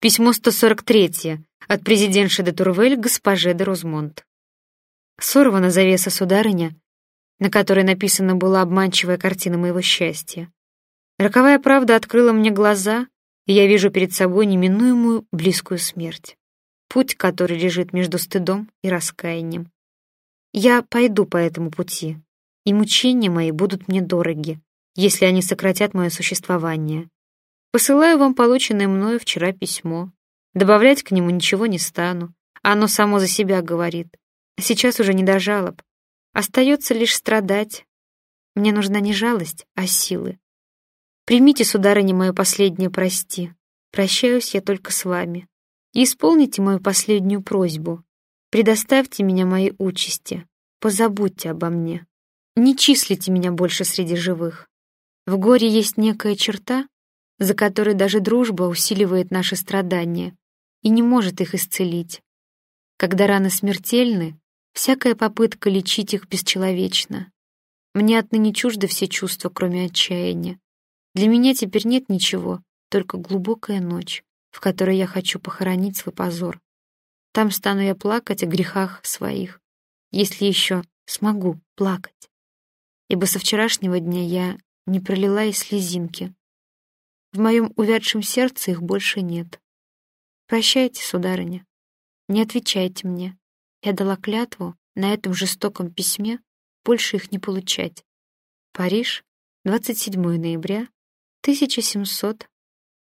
Письмо 143 от президентши де Турвель госпоже де Розмонт. Сорвана завеса сударыня, на которой написана была обманчивая картина моего счастья. Роковая правда открыла мне глаза, и я вижу перед собой неминуемую близкую смерть. Путь, который лежит между стыдом и раскаянием. Я пойду по этому пути, и мучения мои будут мне дороги, если они сократят мое существование. Посылаю вам полученное мною вчера письмо. Добавлять к нему ничего не стану. Оно само за себя говорит. Сейчас уже не до жалоб. Остается лишь страдать. Мне нужна не жалость, а силы. Примите, сударыня, мое последнее прости. Прощаюсь я только с вами. И исполните мою последнюю просьбу. Предоставьте меня моей участи. Позабудьте обо мне. Не числите меня больше среди живых. В горе есть некая черта, за которой даже дружба усиливает наши страдания и не может их исцелить. Когда раны смертельны, всякая попытка лечить их бесчеловечна. Мне отныне чужды все чувства, кроме отчаяния. Для меня теперь нет ничего, только глубокая ночь, в которой я хочу похоронить свой позор. Там стану я плакать о грехах своих, если еще смогу плакать. Ибо со вчерашнего дня я не пролила и слезинки, в моем увядшем сердце их больше нет. Прощайте, сударыня. Не отвечайте мне. Я дала клятву на этом жестоком письме больше их не получать. Париж, 27 ноября 1700